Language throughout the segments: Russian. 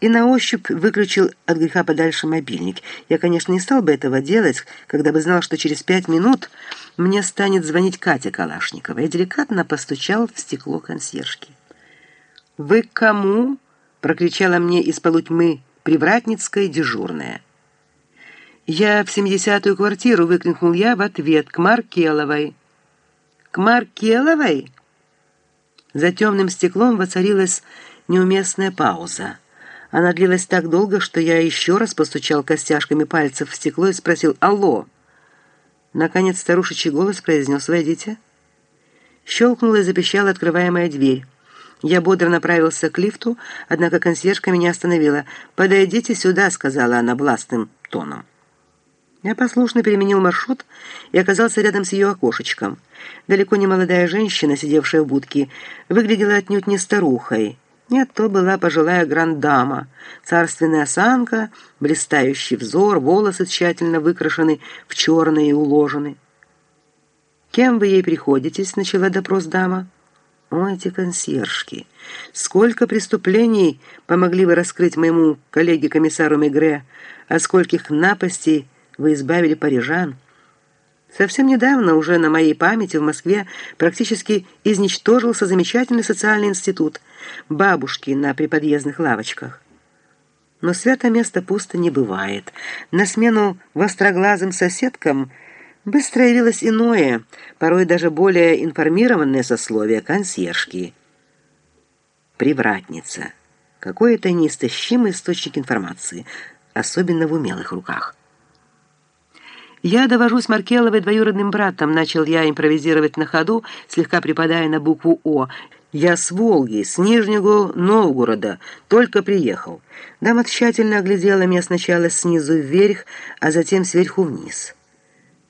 и на ощупь выключил от греха подальше мобильник. Я, конечно, не стал бы этого делать, когда бы знал, что через пять минут мне станет звонить Катя Калашникова. Я деликатно постучал в стекло консьержки. «Вы кому?» — прокричала мне из полутьмы привратницкая дежурная. «Я в семидесятую квартиру», — выкрикнул я в ответ, — «к Маркеловой». «К Маркеловой?» За темным стеклом воцарилась неуместная пауза. Она длилась так долго, что я еще раз постучал костяшками пальцев в стекло и спросил «Алло!». Наконец старушечий голос произнес «Войдите». Щелкнула и запищала открываемая дверь. Я бодро направился к лифту, однако консьержка меня остановила. «Подойдите сюда», — сказала она властным тоном. Я послушно переменил маршрут и оказался рядом с ее окошечком. Далеко не молодая женщина, сидевшая в будке, выглядела отнюдь не старухой. Нет, то была пожилая грандама, царственная осанка, блистающий взор, волосы тщательно выкрашены в черные и уложены. «Кем вы ей приходитесь?» — начала допрос дама. «О, эти консьержки! Сколько преступлений помогли вы раскрыть моему коллеге-комиссару Мегре, а скольких напастей вы избавили парижан. Совсем недавно уже на моей памяти в Москве практически изничтожился замечательный социальный институт бабушки на приподъездных лавочках. Но свято место пусто не бывает. На смену востроглазым соседкам быстро явилось иное, порой даже более информированное сословие консьержки. Привратница. Какой-то неистощимый источник информации, особенно в умелых руках. «Я довожусь Маркеловой двоюродным братом», — начал я импровизировать на ходу, слегка припадая на букву «О». «Я с Волги, с Нижнего Новгорода, только приехал». Дама тщательно оглядела меня сначала снизу вверх, а затем сверху вниз.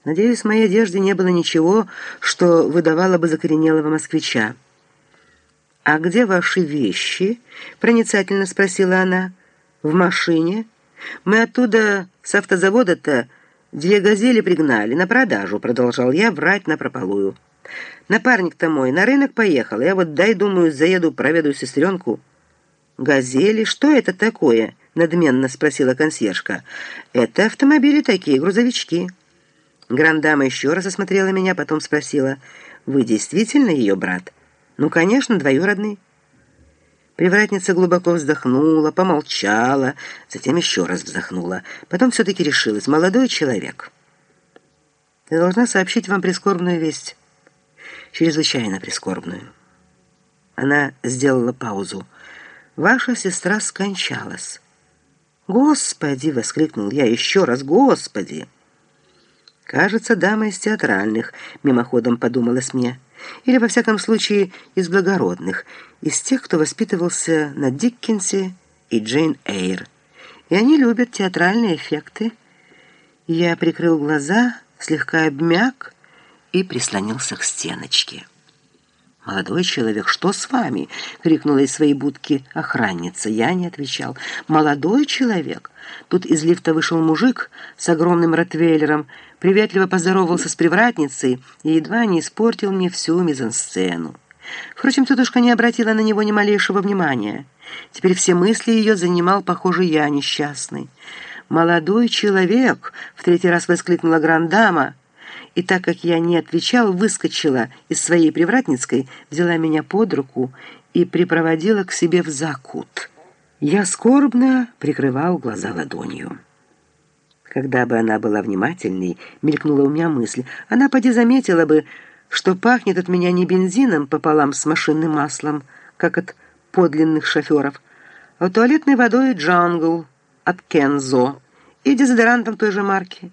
Надеюсь, в моей одежде не было ничего, что выдавало бы закоренелого москвича. «А где ваши вещи?» — проницательно спросила она. «В машине? Мы оттуда, с автозавода-то, «Две газели пригнали на продажу», — продолжал я врать напропалую. «Напарник-то мой на рынок поехал. Я вот дай, думаю, заеду, проведу сестренку». «Газели? Что это такое?» — надменно спросила консьержка. «Это автомобили такие, грузовички». Грандама еще раз осмотрела меня, потом спросила. «Вы действительно ее брат?» «Ну, конечно, двоюродный». Привратница глубоко вздохнула, помолчала, затем еще раз вздохнула. Потом все-таки решилась. «Молодой человек, я должна сообщить вам прискорбную весть. Чрезвычайно прискорбную». Она сделала паузу. «Ваша сестра скончалась». «Господи!» — воскликнул я еще раз. «Господи!» «Кажется, дама из театральных», — мимоходом подумалось мне или, во всяком случае, из благородных, из тех, кто воспитывался на Диккенсе и Джейн Эйр. И они любят театральные эффекты. Я прикрыл глаза, слегка обмяк и прислонился к стеночке. «Молодой человек, что с вами?» — крикнула из своей будки охранница. Я не отвечал. «Молодой человек?» Тут из лифта вышел мужик с огромным ротвейлером, приветливо поздоровался с привратницей и едва не испортил мне всю мизансцену. Впрочем, тетушка не обратила на него ни малейшего внимания. Теперь все мысли ее занимал, похоже, я несчастный. «Молодой человек!» — в третий раз воскликнула грандама — и так как я не отвечал, выскочила из своей привратницкой, взяла меня под руку и припроводила к себе в закут. Я скорбно прикрывал глаза ладонью. Когда бы она была внимательной, мелькнула у меня мысль, она поди заметила бы, что пахнет от меня не бензином пополам с машинным маслом, как от подлинных шоферов, а туалетной водой «Джангл» от «Кензо» и дезодорантом той же марки.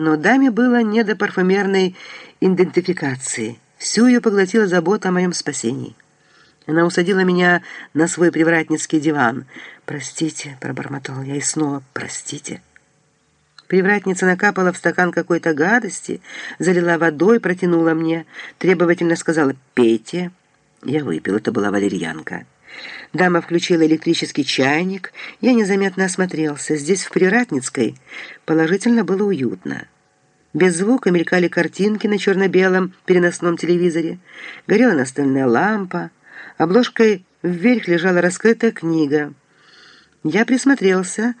Но даме было не до парфюмерной идентификации. Всю ее поглотила забота о моем спасении. Она усадила меня на свой привратницкий диван. «Простите», — пробормотал я и снова «простите». Привратница накапала в стакан какой-то гадости, залила водой, протянула мне, требовательно сказала «пейте». Я выпил, это была валерьянка. Дама включила электрический чайник. Я незаметно осмотрелся. Здесь, в Приратницкой, положительно было уютно. Без звука мелькали картинки на черно-белом переносном телевизоре. Горела настольная лампа. Обложкой вверх лежала раскрытая книга. Я присмотрелся